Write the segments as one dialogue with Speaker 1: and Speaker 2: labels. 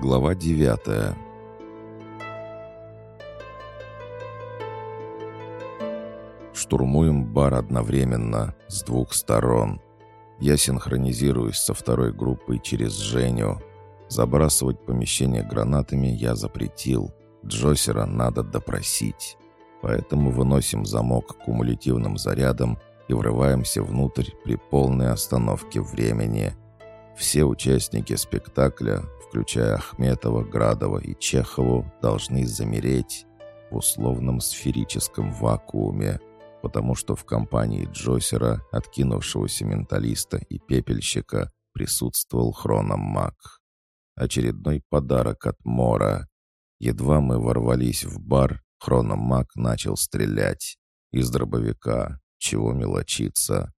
Speaker 1: Глава девятая Штурмуем бар одновременно, с двух сторон. Я синхронизируюсь со второй группой через Женю. Забрасывать помещение гранатами я запретил. Джосера надо допросить. Поэтому выносим замок кумулятивным зарядом и врываемся внутрь при полной остановке времени. Все участники спектакля, включая Ахметова, Градова и Чехову, должны замереть в условном сферическом вакууме, потому что в компании Джосера, откинувшегося менталиста и пепельщика, присутствовал хрономаг. Очередной подарок от Мора. Едва мы ворвались в бар, хрономаг начал стрелять. Из дробовика, чего мелочиться.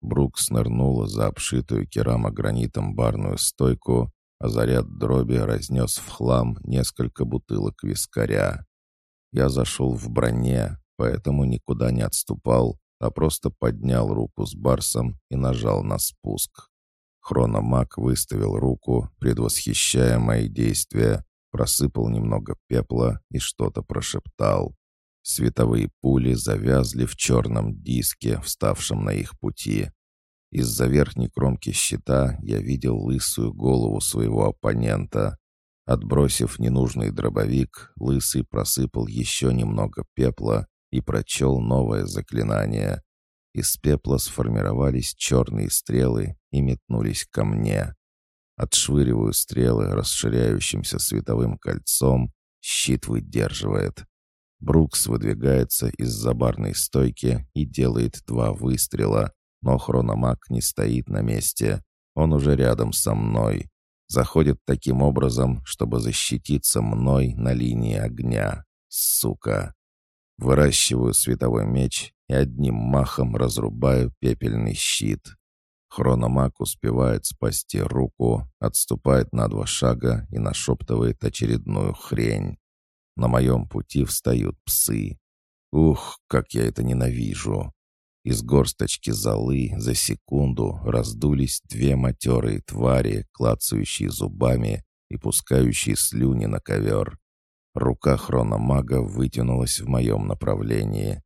Speaker 1: Брукс нырнула за обшитую керамогранитом барную стойку, а заряд дроби разнес в хлам несколько бутылок вискаря. Я зашел в броне, поэтому никуда не отступал, а просто поднял руку с барсом и нажал на спуск. Хрономаг выставил руку, предвосхищая мои действия, просыпал немного пепла и что-то прошептал. Световые пули завязли в черном диске, вставшем на их пути. Из-за верхней кромки щита я видел лысую голову своего оппонента. Отбросив ненужный дробовик, лысый просыпал еще немного пепла и прочел новое заклинание. Из пепла сформировались черные стрелы и метнулись ко мне. Отшвыриваю стрелы расширяющимся световым кольцом, щит выдерживает. Брукс выдвигается из-за барной стойки и делает два выстрела, но хрономаг не стоит на месте. Он уже рядом со мной. Заходит таким образом, чтобы защититься мной на линии огня. Сука. Выращиваю световой меч и одним махом разрубаю пепельный щит. Хрономаг успевает спасти руку, отступает на два шага и нашептывает очередную хрень. На моем пути встают псы. Ух, как я это ненавижу! Из горсточки золы за секунду раздулись две матерые твари, клацающие зубами и пускающие слюни на ковер. Рука хрономага вытянулась в моем направлении.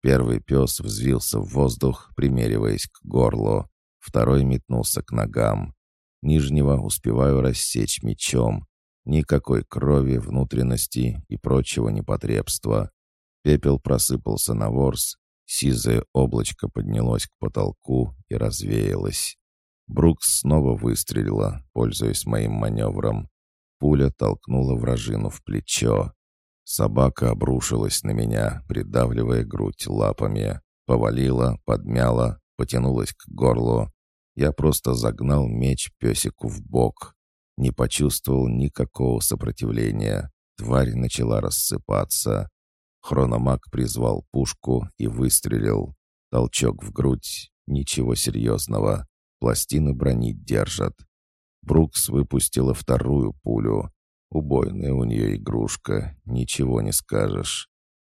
Speaker 1: Первый пес взвился в воздух, примериваясь к горлу. Второй метнулся к ногам. Нижнего успеваю рассечь мечом. Никакой крови, внутренности и прочего непотребства. Пепел просыпался на ворс, Сизое облачко поднялось к потолку и развеялось. Брукс снова выстрелила, пользуясь моим маневром. Пуля толкнула вражину в плечо. Собака обрушилась на меня, придавливая грудь лапами. Повалила, подмяла, потянулась к горлу. Я просто загнал меч песику в бок. Не почувствовал никакого сопротивления. Тварь начала рассыпаться. Хрономаг призвал пушку и выстрелил. Толчок в грудь. Ничего серьезного. Пластины брони держат. Брукс выпустила вторую пулю. Убойная у нее игрушка, ничего не скажешь.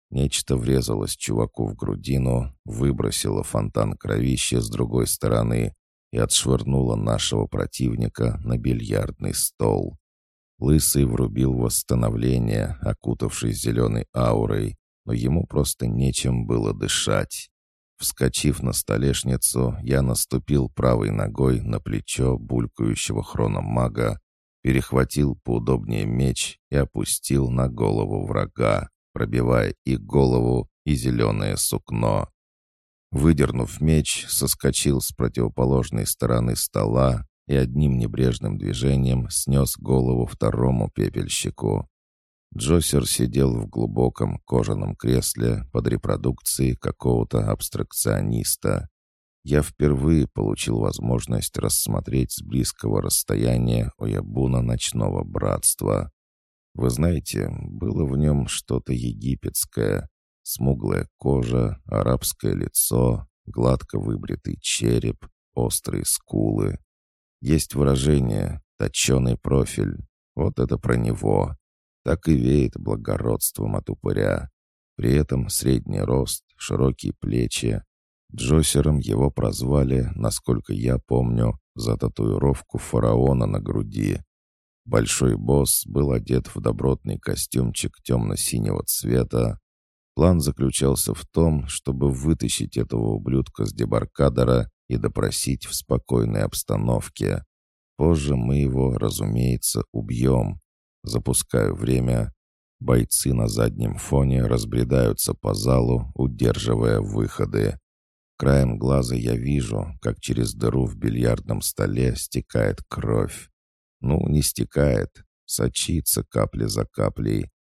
Speaker 1: Нечто врезалось чуваку в грудину, выбросило фонтан кровища с другой стороны и отшвырнуло нашего противника на бильярдный стол. Лысый врубил восстановление, окутавшись зеленой аурой, но ему просто нечем было дышать. Вскочив на столешницу, я наступил правой ногой на плечо булькающего хрономага, перехватил поудобнее меч и опустил на голову врага, пробивая и голову, и зеленое сукно. Выдернув меч, соскочил с противоположной стороны стола и одним небрежным движением снес голову второму пепельщику. Джосер сидел в глубоком кожаном кресле под репродукцией какого-то абстракциониста. Я впервые получил возможность рассмотреть с близкого расстояния Оябуна ночного братства. Вы знаете, было в нем что-то египетское. Смуглая кожа, арабское лицо, гладко выбритый череп, острые скулы. Есть выражение «точеный профиль». Вот это про него. Так и веет благородством от упыря. При этом средний рост, широкие плечи. Джосером его прозвали, насколько я помню, за татуировку фараона на груди. Большой босс был одет в добротный костюмчик темно-синего цвета. План заключался в том, чтобы вытащить этого ублюдка с дебаркадера и допросить в спокойной обстановке. Позже мы его, разумеется, убьем. Запускаю время. Бойцы на заднем фоне разбредаются по залу, удерживая выходы. Краем глаза я вижу, как через дыру в бильярдном столе стекает кровь. Ну, не стекает, сочится капля за каплей.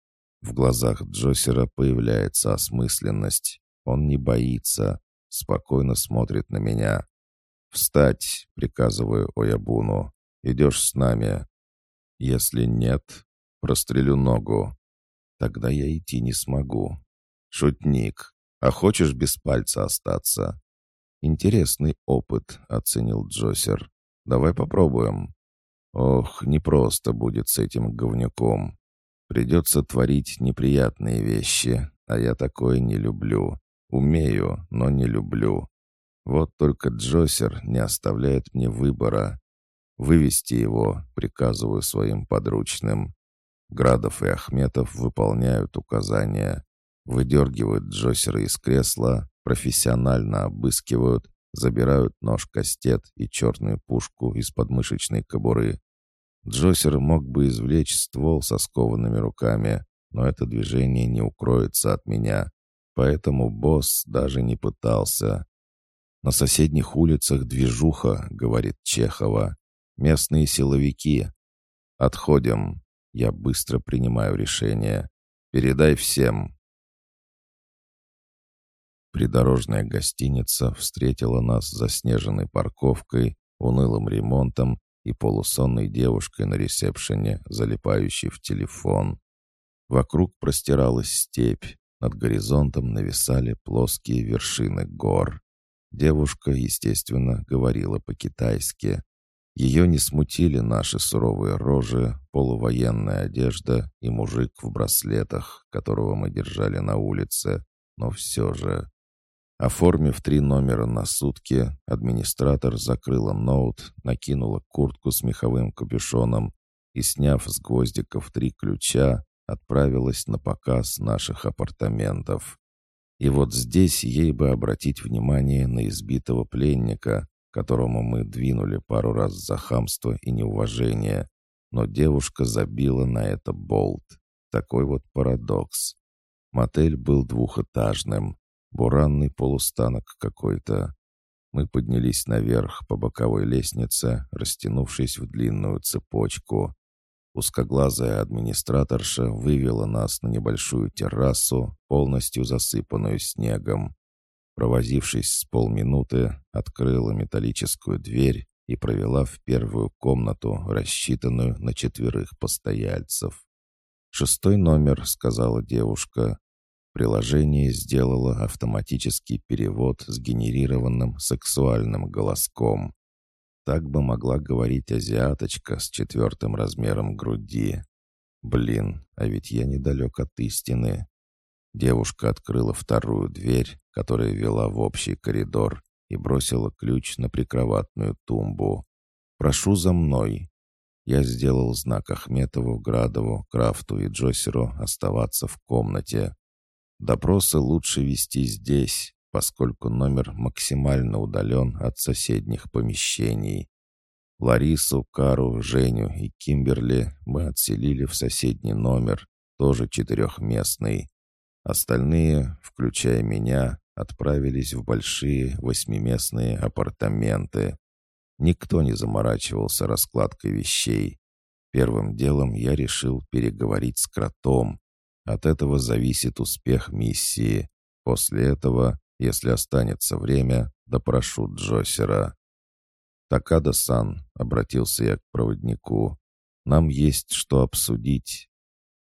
Speaker 1: В глазах Джосера появляется осмысленность. Он не боится, спокойно смотрит на меня. «Встать!» — приказываю Оябуну. «Идешь с нами?» «Если нет, прострелю ногу. Тогда я идти не смогу. Шутник. А хочешь без пальца остаться?» «Интересный опыт», — оценил Джосер. «Давай попробуем». «Ох, непросто будет с этим говнюком. Придется творить неприятные вещи, а я такое не люблю. Умею, но не люблю. Вот только Джосер не оставляет мне выбора. Вывести его приказываю своим подручным. Градов и Ахметов выполняют указания. Выдергивают Джосера из кресла, профессионально обыскивают, забирают нож-кастет и черную пушку из подмышечной кобуры. Джосер мог бы извлечь ствол со скованными руками, но это движение не укроется от меня, поэтому босс даже не пытался. «На соседних улицах движуха», — говорит Чехова. «Местные силовики». «Отходим». Я быстро принимаю решение. «Передай всем». Придорожная гостиница встретила нас заснеженной парковкой, унылым ремонтом и полусонной девушкой на ресепшене, залипающей в телефон. Вокруг простиралась степь, над горизонтом нависали плоские вершины гор. Девушка, естественно, говорила по-китайски. Ее не смутили наши суровые рожи, полувоенная одежда и мужик в браслетах, которого мы держали на улице, но все же... Оформив три номера на сутки, администратор закрыла ноут, накинула куртку с меховым капюшоном и, сняв с гвоздиков три ключа, отправилась на показ наших апартаментов. И вот здесь ей бы обратить внимание на избитого пленника, которому мы двинули пару раз за хамство и неуважение, но девушка забила на это болт. Такой вот парадокс. Мотель был двухэтажным, Буранный полустанок какой-то. Мы поднялись наверх по боковой лестнице, растянувшись в длинную цепочку. Узкоглазая администраторша вывела нас на небольшую террасу, полностью засыпанную снегом. Провозившись с полминуты, открыла металлическую дверь и провела в первую комнату, рассчитанную на четверых постояльцев. «Шестой номер», — сказала девушка. Приложение сделало автоматический перевод с генерированным сексуальным голоском. Так бы могла говорить азиаточка с четвертым размером груди. Блин, а ведь я недалек от истины. Девушка открыла вторую дверь, которая вела в общий коридор, и бросила ключ на прикроватную тумбу. «Прошу за мной». Я сделал знак Ахметову, Градову, Крафту и Джосеру оставаться в комнате. Допросы лучше вести здесь, поскольку номер максимально удален от соседних помещений. Ларису, Кару, Женю и Кимберли мы отселили в соседний номер, тоже четырехместный. Остальные, включая меня, отправились в большие восьмиместные апартаменты. Никто не заморачивался раскладкой вещей. Первым делом я решил переговорить с кротом, от этого зависит успех миссии. После этого, если останется время, допрошу Джосера. «Такада-сан», — обратился я к проводнику, — «нам есть что обсудить».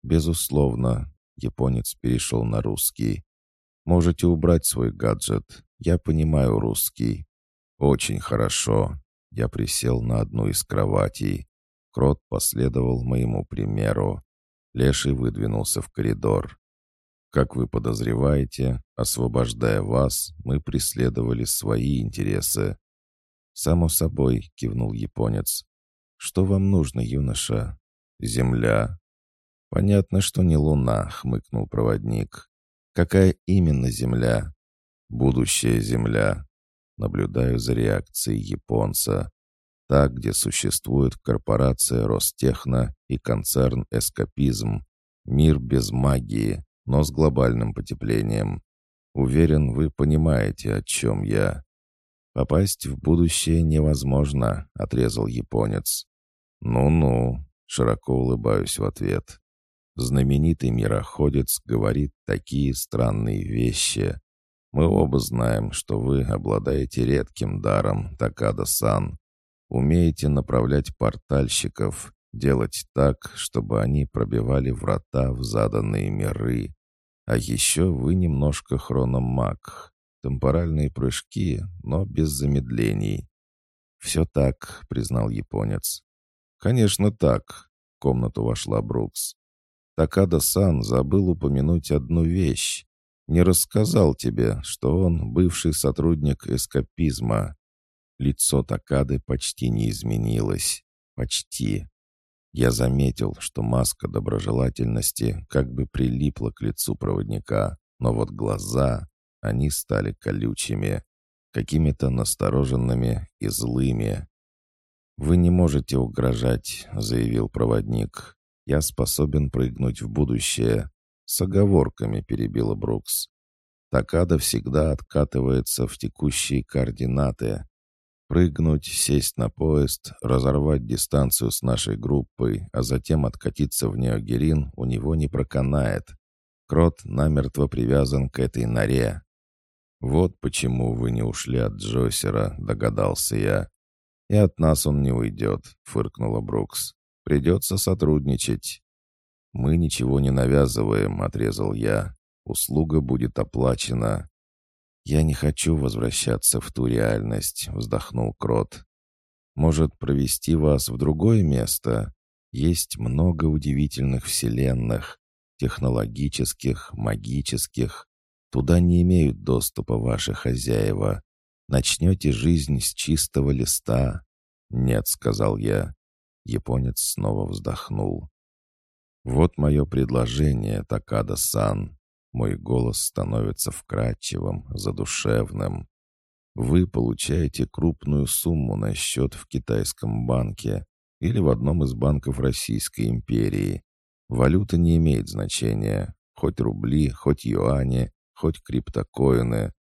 Speaker 1: «Безусловно», — японец перешел на русский. «Можете убрать свой гаджет. Я понимаю русский». «Очень хорошо». Я присел на одну из кроватей. Крот последовал моему примеру. Леший выдвинулся в коридор. Как вы подозреваете, освобождая вас, мы преследовали свои интересы. «Само собой», — кивнул японец. «Что вам нужно, юноша?» Земля. Понятно, что не Луна, хмыкнул проводник. Какая именно Земля? Будущая Земля. Наблюдаю за реакцией японца. Та, где существует корпорация Ростехно и концерн Эскапизм. Мир без магии, но с глобальным потеплением. Уверен, вы понимаете, о чем я. «Попасть в будущее невозможно», — отрезал японец. «Ну-ну», — широко улыбаюсь в ответ. Знаменитый мироходец говорит такие странные вещи. Мы оба знаем, что вы обладаете редким даром, Такада-сан. Умеете направлять портальщиков, делать так, чтобы они пробивали врата в заданные миры. А еще вы немножко хрономаг. Темпоральные прыжки, но без замедлений. «Все так», — признал японец. «Конечно так», — в комнату вошла Брукс. Такада-сан забыл упомянуть одну вещь. Не рассказал тебе, что он бывший сотрудник эскапизма. Лицо Такады почти не изменилось. Почти. Я заметил, что маска доброжелательности как бы прилипла к лицу проводника, но вот глаза, они стали колючими, какими-то настороженными и злыми. «Вы не можете угрожать», — заявил проводник. «Я способен прыгнуть в будущее». С оговорками перебила Брукс. Такада всегда откатывается в текущие координаты. Прыгнуть, сесть на поезд, разорвать дистанцию с нашей группой, а затем откатиться в Неогерин у него не проканает. Крот намертво привязан к этой норе. «Вот почему вы не ушли от Джойсера», — догадался я. «И от нас он не уйдет», — фыркнула Брукс. «Придется сотрудничать». «Мы ничего не навязываем», — отрезал я. «Услуга будет оплачена». «Я не хочу возвращаться в ту реальность», — вздохнул Крот. «Может, провести вас в другое место? Есть много удивительных вселенных, технологических, магических. Туда не имеют доступа ваши хозяева. Начнете жизнь с чистого листа?» «Нет», — сказал я. Японец снова вздохнул. «Вот мое предложение, Такада-сан». Мой голос становится вкрадчивым, задушевным. Вы получаете крупную сумму на счет в китайском банке или в одном из банков Российской империи. Валюта не имеет значения. Хоть рубли, хоть юани, хоть криптокоины,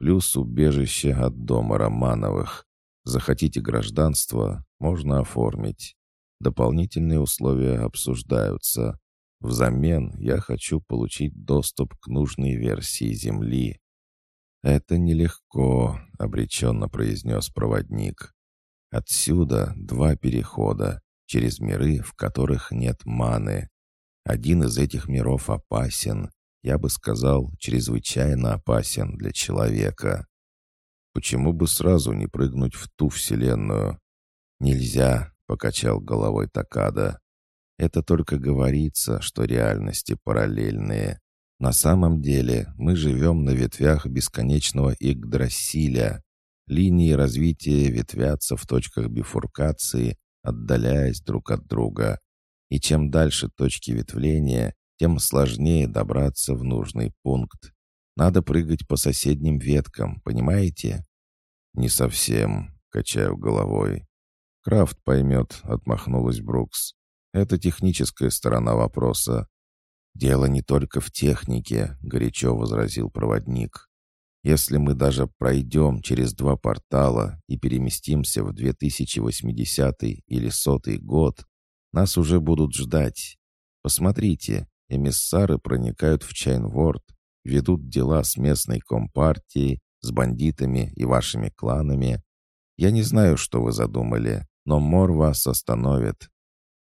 Speaker 1: плюс убежище от дома Романовых. Захотите гражданство, можно оформить. Дополнительные условия обсуждаются. Взамен я хочу получить доступ к нужной версии Земли. «Это нелегко», — обреченно произнес проводник. «Отсюда два перехода, через миры, в которых нет маны. Один из этих миров опасен, я бы сказал, чрезвычайно опасен для человека. Почему бы сразу не прыгнуть в ту вселенную? Нельзя, покачал головой Такада. Это только говорится, что реальности параллельные. На самом деле мы живем на ветвях бесконечного Игдрасиля. Линии развития ветвятся в точках бифуркации, отдаляясь друг от друга. И чем дальше точки ветвления, тем сложнее добраться в нужный пункт. Надо прыгать по соседним веткам, понимаете? Не совсем, качаю головой. Крафт поймет, отмахнулась Брукс. Это техническая сторона вопроса. Дело не только в технике, горячо возразил проводник. Если мы даже пройдем через два портала и переместимся в 2080 или сотый год, нас уже будут ждать. Посмотрите, Эмиссары проникают в Чайнворд, ведут дела с местной компартией, с бандитами и вашими кланами. Я не знаю, что вы задумали, но Мор вас остановит.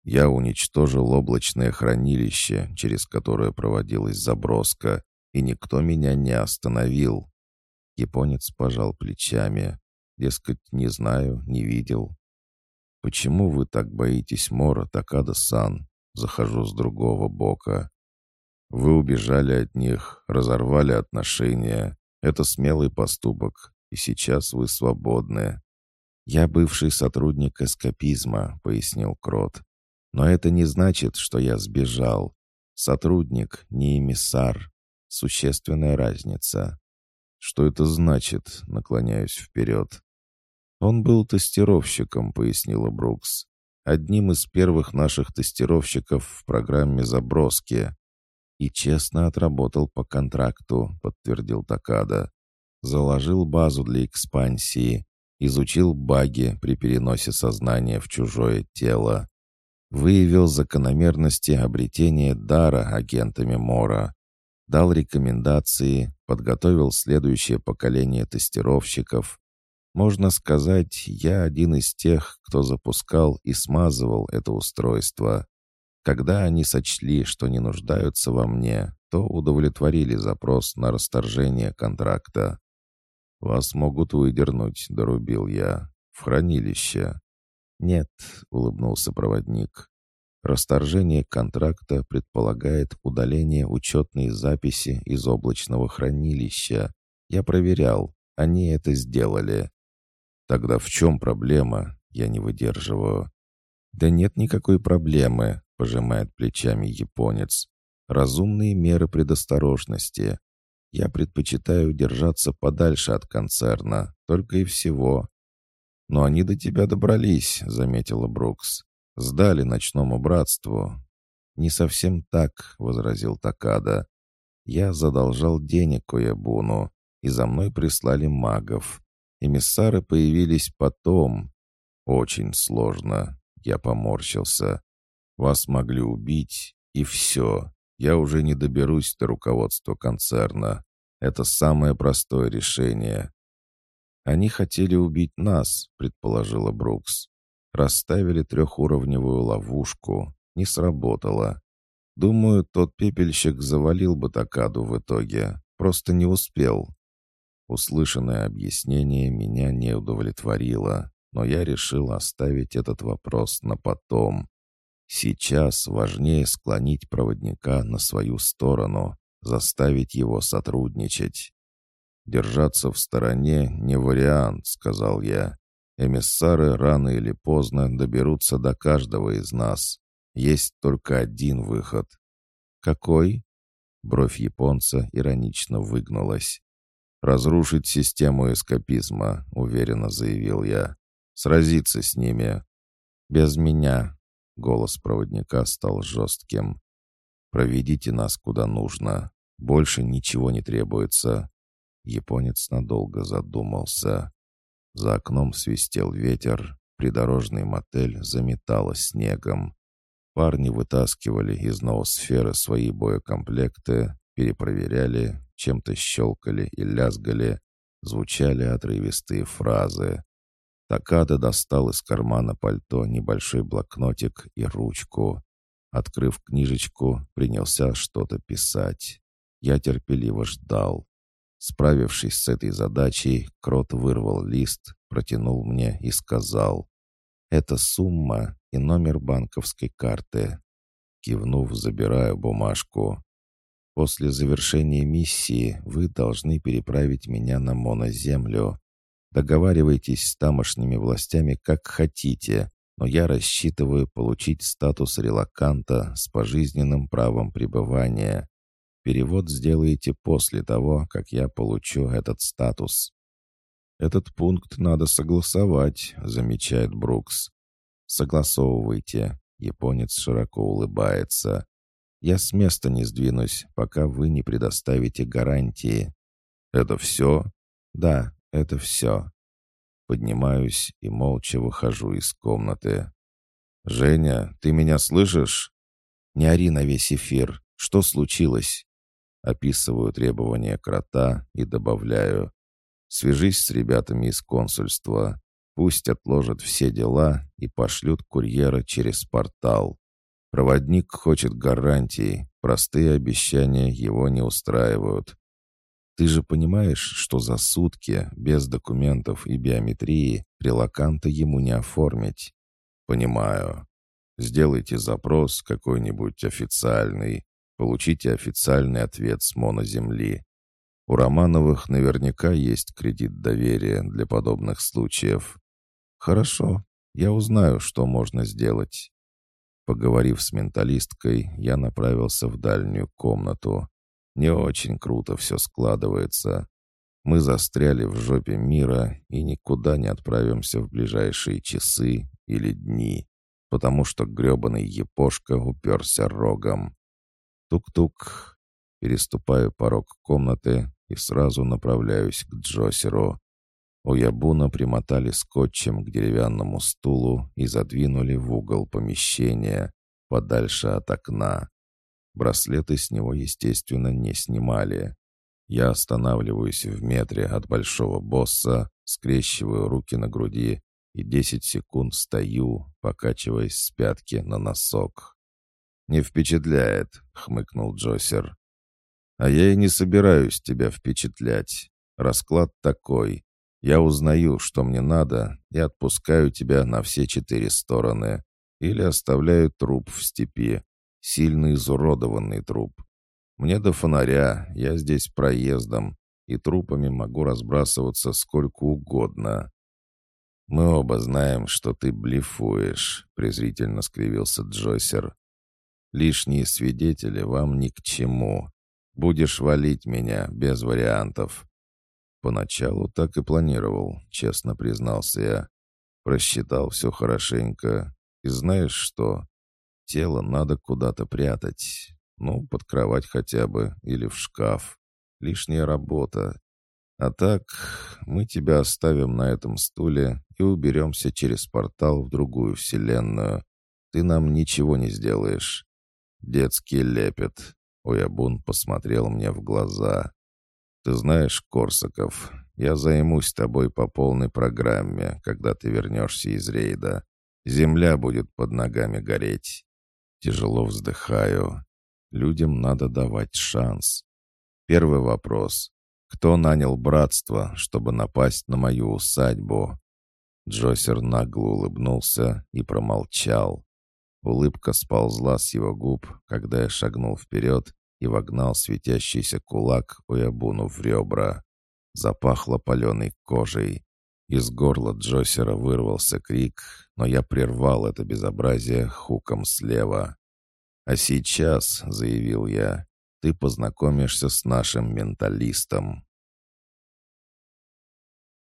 Speaker 1: Я уничтожил облачное хранилище, через которое проводилась заброска, и никто меня не остановил. Японец пожал плечами. Дескать, не знаю, не видел. «Почему вы так боитесь Мора, Такада-сан?» Захожу с другого бока. Вы убежали от них, разорвали отношения. Это смелый поступок, и сейчас вы свободны. «Я бывший сотрудник эскапизма», — пояснил Крот. Но это не значит, что я сбежал. Сотрудник, не эмиссар. Существенная разница. Что это значит, наклоняюсь вперед. Он был тестировщиком, пояснила Брукс. Одним из первых наших тестировщиков в программе заброски. И честно отработал по контракту, подтвердил Такада. Заложил базу для экспансии, изучил баги при переносе сознания в чужое тело, выявил закономерности обретения дара агентами Мора, дал рекомендации, подготовил следующее поколение тестировщиков. Можно сказать, я один из тех, кто запускал и смазывал это устройство. Когда они сочли, что не нуждаются во мне, то удовлетворили запрос на расторжение контракта. «Вас могут выдернуть», — дорубил я. «В хранилище». «Нет», — улыбнулся проводник. «Расторжение контракта предполагает удаление учетной записи из облачного хранилища. Я проверял, они это сделали». «Тогда в чем проблема?» Я не выдерживаю. «Да нет никакой проблемы», — пожимает плечами японец. «Разумные меры предосторожности. Я предпочитаю держаться подальше от концерна, только и всего. «Но они до тебя добрались», — заметила Брукс. «Сдали ночному братству». «Не совсем так», — возразил Такада. «Я задолжал денег Коябуну, и за мной прислали магов. Эмиссары появились потом. Очень сложно». Я поморщился. «Вас могли убить, и все. Я уже не доберусь до руководства концерна. Это самое простое решение. Они хотели убить нас, предположила Брукс. Расставили трехуровневую ловушку. Не сработало. Думаю, тот пепельщик завалил бы Такаду в итоге. Просто не успел. Услышанное объяснение меня не удовлетворило, но я решил оставить этот вопрос на потом. Сейчас важнее склонить проводника на свою сторону, заставить его сотрудничать. «Держаться в стороне не вариант», — сказал я. «Эмиссары рано или поздно доберутся до каждого из нас. Есть только один выход». «Какой?» Бровь японца иронично выгнулась. «Разрушить систему эскапизма», — уверенно заявил я. «Сразиться с ними». «Без меня», Голос проводника стал жестким. «Проведите нас куда нужно. Больше ничего не требуется». Японец надолго задумался. За окном свистел ветер, придорожный мотель заметало снегом. Парни вытаскивали из ноосферы свои боекомплекты, перепроверяли, чем-то щелкали и лязгали, звучали отрывистые фразы. Такада достал из кармана пальто небольшой блокнотик и ручку. Открыв книжечку, принялся что-то писать. Я терпеливо ждал. Справившись с этой задачей, Крот вырвал лист, протянул мне и сказал. «Это сумма и номер банковской карты». Кивнув, забираю бумажку. «После завершения миссии вы должны переправить меня на моноземлю. Договаривайтесь с тамошними властями как хотите, но я рассчитываю получить статус релаканта с пожизненным правом пребывания. Перевод сделаете после того, как я получу этот статус». «Этот пункт надо согласовать», — замечает Брукс. «Согласовывайте», — японец широко улыбается. «Я с места не сдвинусь, пока вы не предоставите гарантии». «Это все?» «Да, это все. Поднимаюсь и молча выхожу из комнаты. «Женя, ты меня слышишь?» «Не ори на весь эфир. Что случилось?» Описываю требования крота и добавляю. «Свяжись с ребятами из консульства. Пусть отложат все дела и пошлют курьера через портал. Проводник хочет гарантий, простые обещания его не устраивают. Ты же понимаешь, что за сутки, без документов и биометрии, релаканта ему не оформить? Понимаю. Сделайте запрос какой-нибудь официальный. Получите официальный ответ с моноземли. У Романовых наверняка есть кредит доверия для подобных случаев. Хорошо, я узнаю, что можно сделать. Поговорив с менталисткой, я направился в дальнюю комнату. Не очень круто все складывается. Мы застряли в жопе мира и никуда не отправимся в ближайшие часы или дни, потому что гребаный епошка уперся рогом. Тук-тук. Переступаю порог комнаты и сразу направляюсь к Джосеру. Ябуна примотали скотчем к деревянному стулу и задвинули в угол помещения, подальше от окна. Браслеты с него, естественно, не снимали. Я останавливаюсь в метре от большого босса, скрещиваю руки на груди и десять секунд стою, покачиваясь с пятки на носок. «Не впечатляет», — хмыкнул Джосер. «А я и не собираюсь тебя впечатлять. Расклад такой. Я узнаю, что мне надо, и отпускаю тебя на все четыре стороны. Или оставляю труп в степи. Сильно изуродованный труп. Мне до фонаря, я здесь проездом, и трупами могу разбрасываться сколько угодно. Мы оба знаем, что ты блефуешь, презрительно скривился Джойсер. Лишние свидетели вам ни к чему. Будешь валить меня без вариантов. Поначалу так и планировал, честно признался я. Просчитал все хорошенько. И знаешь что? Тело надо куда-то прятать. Ну, под кровать хотя бы или в шкаф. Лишняя работа. А так, мы тебя оставим на этом стуле и уберемся через портал в другую вселенную. Ты нам ничего не сделаешь. Детский лепет. Оябун посмотрел мне в глаза. Ты знаешь, Корсаков, я займусь тобой по полной программе, когда ты вернешься из рейда. Земля будет под ногами гореть. Тяжело вздыхаю. Людям надо давать шанс. Первый вопрос. Кто нанял братство, чтобы напасть на мою усадьбу? Джосер нагло улыбнулся и промолчал. Улыбка сползла с его губ, когда я шагнул вперед и вогнал светящийся кулак Уябуну в ребра. Запахло паленой кожей. Из горла Джосера вырвался крик, но я прервал это безобразие хуком слева. «А сейчас», — заявил я, — «ты познакомишься с нашим менталистом».